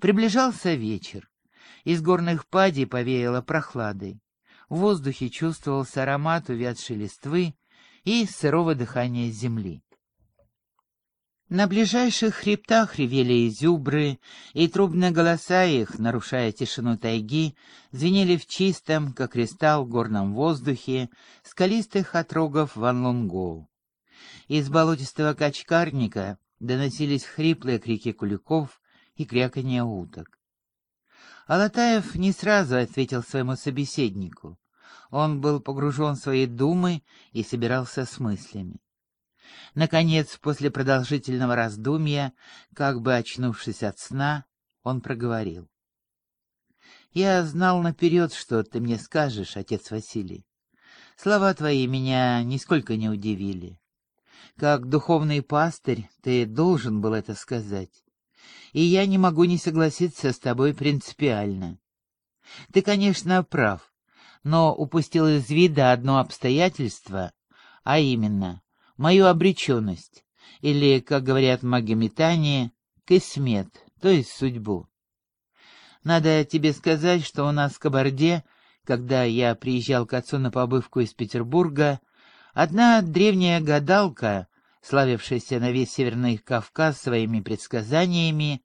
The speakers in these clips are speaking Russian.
Приближался вечер. Из горных падей повеяло прохладой. В воздухе чувствовался аромат увядшей листвы и сырого дыхания земли. На ближайших хребтах ревели изюбры, и трубные голоса их, нарушая тишину тайги, звенели в чистом, как кристалл, горном воздухе скалистых отрогов Ван Из болотистого качкарника доносились хриплые крики куликов и кряканье уток. Алатаев не сразу ответил своему собеседнику. Он был погружен в свои думы и собирался с мыслями. Наконец, после продолжительного раздумья, как бы очнувшись от сна, он проговорил. «Я знал наперед, что ты мне скажешь, отец Василий. Слова твои меня нисколько не удивили. Как духовный пастырь ты должен был это сказать. И я не могу не согласиться с тобой принципиально. Ты, конечно, прав, но упустил из вида одно обстоятельство, а именно мою обреченность, или, как говорят магометане, кисмет, то есть судьбу. Надо тебе сказать, что у нас в Кабарде, когда я приезжал к отцу на побывку из Петербурга, одна древняя гадалка, славившаяся на весь Северный Кавказ своими предсказаниями,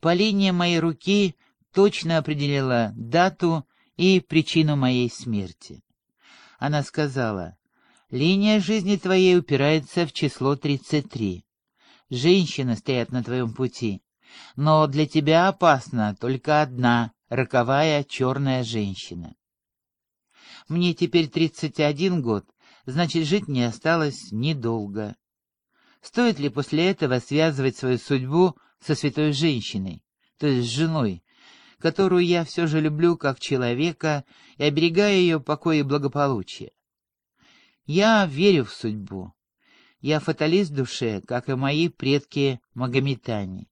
по линии моей руки точно определила дату и причину моей смерти. Она сказала, Линия жизни твоей упирается в число 33. Женщины стоят на твоем пути, но для тебя опасна только одна роковая черная женщина. Мне теперь 31 год, значит, жить не осталось недолго. Стоит ли после этого связывать свою судьбу со святой женщиной, то есть с женой, которую я все же люблю как человека и оберегаю ее покой и благополучие? Я верю в судьбу. Я фаталист в душе, как и мои предки-магометане.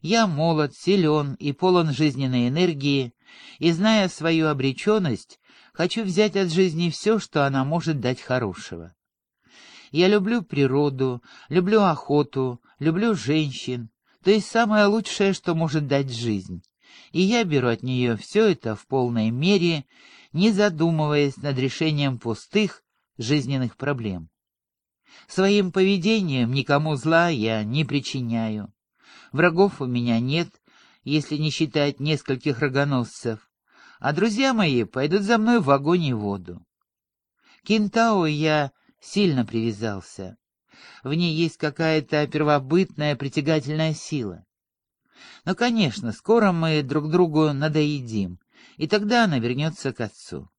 Я молод, силен и полон жизненной энергии, и, зная свою обреченность, хочу взять от жизни все, что она может дать хорошего. Я люблю природу, люблю охоту, люблю женщин, то есть самое лучшее, что может дать жизнь. И я беру от нее все это в полной мере, не задумываясь над решением пустых, жизненных проблем. Своим поведением никому зла я не причиняю. Врагов у меня нет, если не считать нескольких рогоносцев, а друзья мои пойдут за мной в огонь и воду. Кентау я сильно привязался. В ней есть какая-то первобытная притягательная сила. Но, конечно, скоро мы друг другу надоедим, и тогда она вернется к отцу.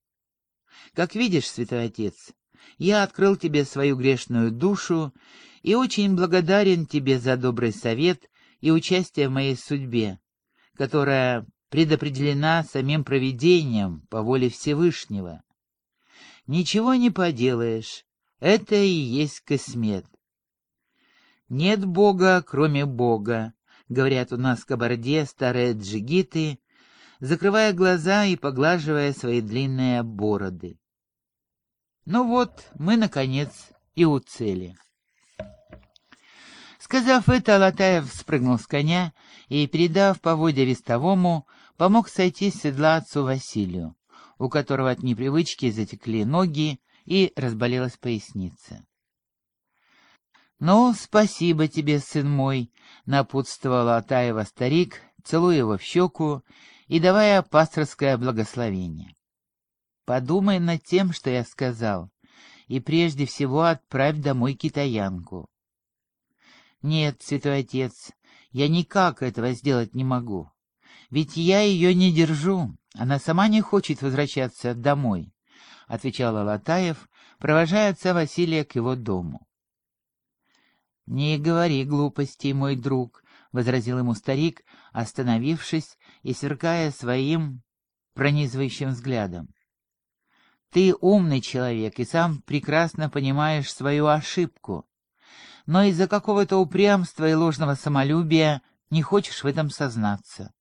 Как видишь, святой отец, я открыл тебе свою грешную душу и очень благодарен тебе за добрый совет и участие в моей судьбе, которая предопределена самим провидением по воле Всевышнего. Ничего не поделаешь, это и есть космет. Нет Бога, кроме Бога, говорят у нас в Кабарде старые джигиты, закрывая глаза и поглаживая свои длинные бороды. Ну вот, мы, наконец, и у цели. Сказав это, Алатаев спрыгнул с коня и, передав поводья вестовому, помог сойти с седла отцу Василию, у которого от непривычки затекли ноги и разболелась поясница. «Ну, спасибо тебе, сын мой», — напутствовал Атаева старик, целуя его в щеку и давая пасторское благословение. Подумай над тем, что я сказал, и прежде всего отправь домой китаянку. Нет, святой отец, я никак этого сделать не могу. Ведь я ее не держу, она сама не хочет возвращаться домой, — отвечал Алатаев, провожая отца Василия к его дому. «Не говори глупостей, мой друг», — возразил ему старик, остановившись и сверкая своим пронизывающим взглядом. Ты умный человек и сам прекрасно понимаешь свою ошибку, но из-за какого-то упрямства и ложного самолюбия не хочешь в этом сознаться.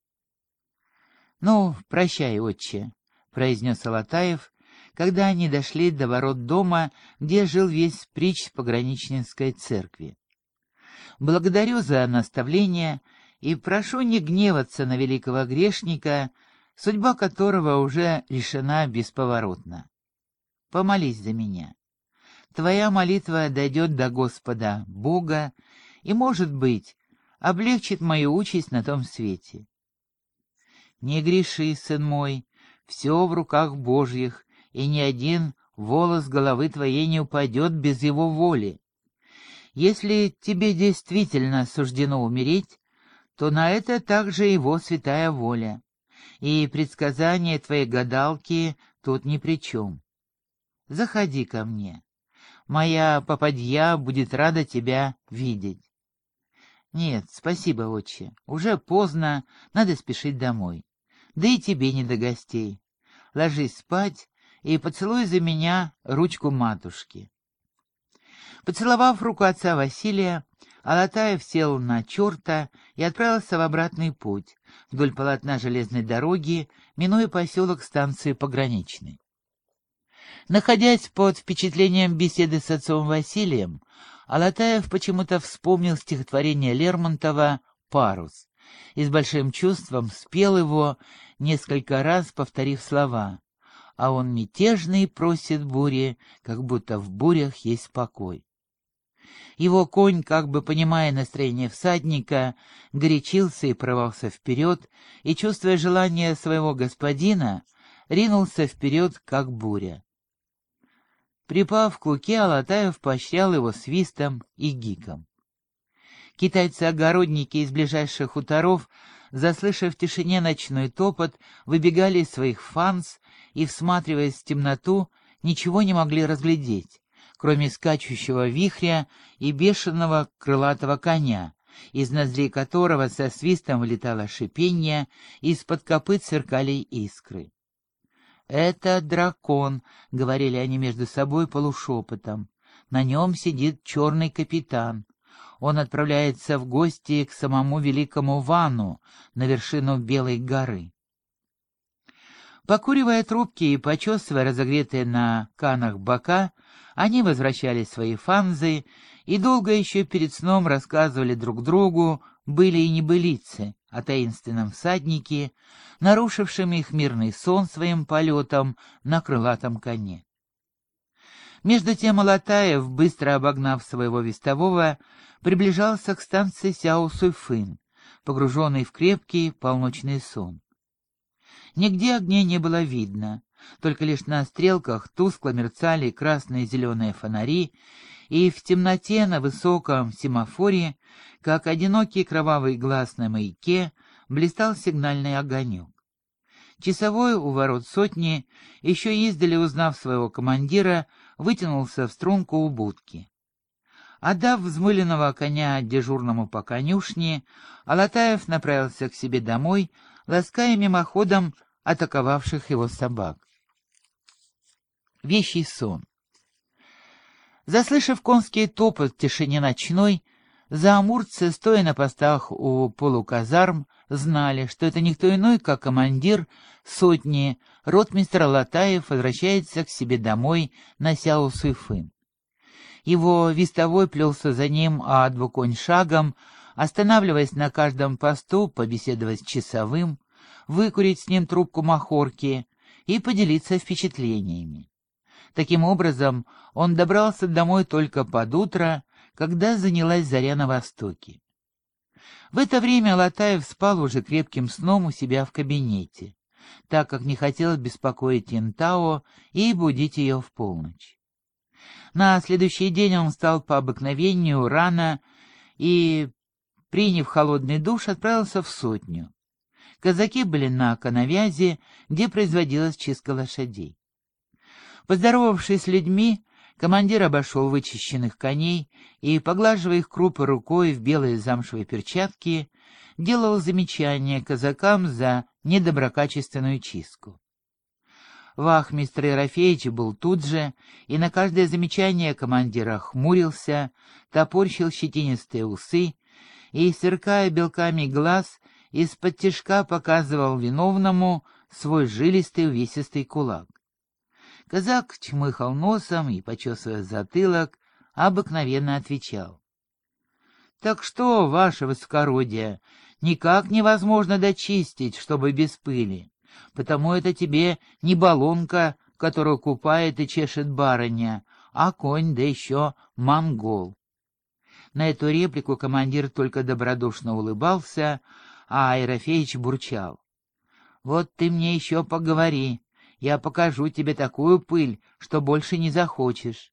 — Ну, прощай, отче, — произнес Алатаев, когда они дошли до ворот дома, где жил весь притч пограничнинской церкви. Благодарю за наставление и прошу не гневаться на великого грешника, судьба которого уже решена бесповоротно. Помолись за меня. Твоя молитва дойдет до Господа, Бога, и, может быть, облегчит мою участь на том свете. Не греши, сын мой, все в руках Божьих, и ни один волос головы твоей не упадет без его воли. Если тебе действительно суждено умереть, то на это также его святая воля, и предсказания твоей гадалки тут ни при чем. Заходи ко мне. Моя попадья будет рада тебя видеть. Нет, спасибо, отче. Уже поздно, надо спешить домой. Да и тебе не до гостей. Ложись спать и поцелуй за меня ручку матушки. Поцеловав руку отца Василия, Алатаев сел на черта и отправился в обратный путь, вдоль полотна железной дороги, минуя поселок станции пограничной. Находясь под впечатлением беседы с отцом Василием, Алатаев почему-то вспомнил стихотворение Лермонтова «Парус» и с большим чувством спел его, несколько раз повторив слова «А он мятежный просит бури, как будто в бурях есть покой». Его конь, как бы понимая настроение всадника, горячился и прорвался вперед, и, чувствуя желание своего господина, ринулся вперед, как буря. Припав к луке, Алатаев поощрял его свистом и гиком. Китайцы-огородники из ближайших хуторов, заслышав в тишине ночной топот, выбегали из своих фанс и, всматриваясь в темноту, ничего не могли разглядеть, кроме скачущего вихря и бешеного крылатого коня, из ноздрей которого со свистом вылетало шипение, из-под копыт сверкали искры. «Это дракон», — говорили они между собой полушепотом. «На нем сидит черный капитан. Он отправляется в гости к самому великому Вану на вершину Белой горы». Покуривая трубки и почесывая разогретые на канах бока, они возвращали свои фанзы и долго еще перед сном рассказывали друг другу были и небылицы о таинственном всаднике, нарушившем их мирный сон своим полетом на крылатом коне. Между тем Алатаев, быстро обогнав своего вестового, приближался к станции Сяо-Суйфын, погруженный в крепкий полночный сон. Нигде огней не было видно, только лишь на стрелках тускло мерцали красные и зеленые фонари, и в темноте на высоком семафоре, как одинокий кровавый глаз на маяке, блистал сигнальный огонек. Часовой у ворот сотни, еще издали узнав своего командира, вытянулся в струнку у будки. Отдав взмыленного коня дежурному по конюшне, Алатаев направился к себе домой, лаская мимоходом атаковавших его собак. Вещий сон. Заслышав конский топот в тишине ночной, заамурцы, стоя на постах у полуказарм, знали, что это никто иной, как командир сотни, ротмистр Латаев возвращается к себе домой на Сяо-Суйфын. Его вестовой плелся за ним, а двуконь шагом, останавливаясь на каждом посту, побеседовать с часовым, выкурить с ним трубку махорки и поделиться впечатлениями. Таким образом, он добрался домой только под утро, когда занялась заря на востоке. В это время Латаев спал уже крепким сном у себя в кабинете, так как не хотел беспокоить Интао и будить ее в полночь. На следующий день он встал по обыкновению рано и, приняв холодный душ, отправился в сотню. Казаки были на коновязи, где производилась чистка лошадей. Поздоровавшись с людьми, командир обошел вычищенных коней и, поглаживая их крупы рукой в белые замшевые перчатки, делал замечания казакам за недоброкачественную чистку. Вахмистр Ерофеевич был тут же, и на каждое замечание командира хмурился, топорщил щетинистые усы и, сверкая белками глаз, из-под тишка показывал виновному свой жилистый увесистый кулак. Казак чмыхал носом и, почесывая затылок, обыкновенно отвечал. — Так что, ваше высокородие, никак невозможно дочистить, чтобы без пыли, потому это тебе не баллонка, которую купает и чешет барыня, а конь, да еще монгол. На эту реплику командир только добродушно улыбался, а Аэрофеич бурчал. «Вот ты мне еще поговори, я покажу тебе такую пыль, что больше не захочешь.